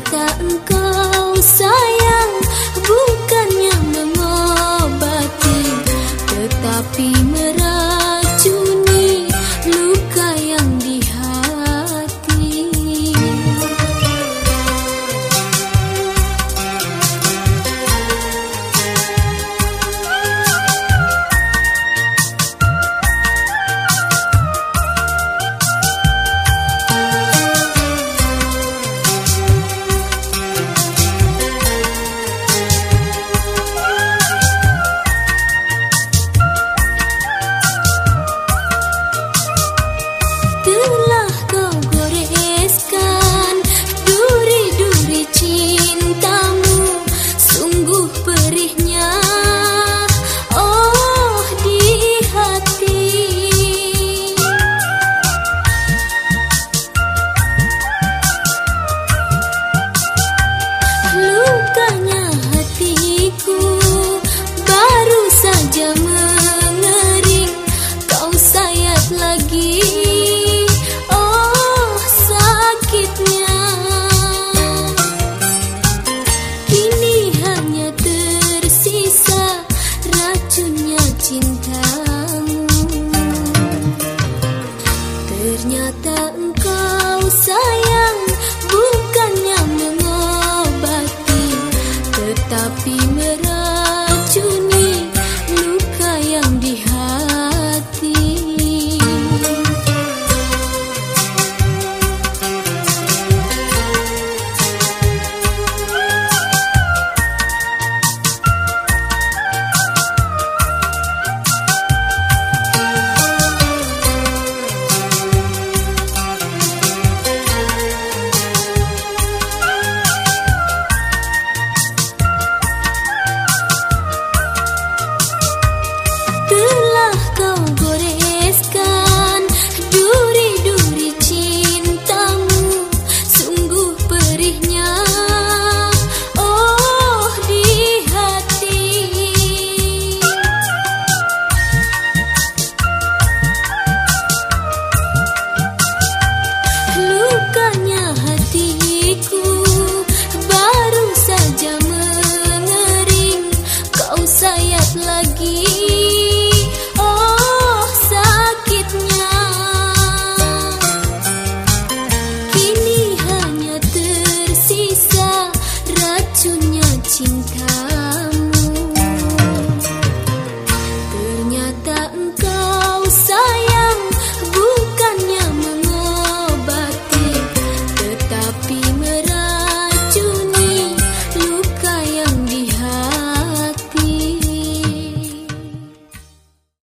Tak engkau sayang bukannya mengobati, tetapi merah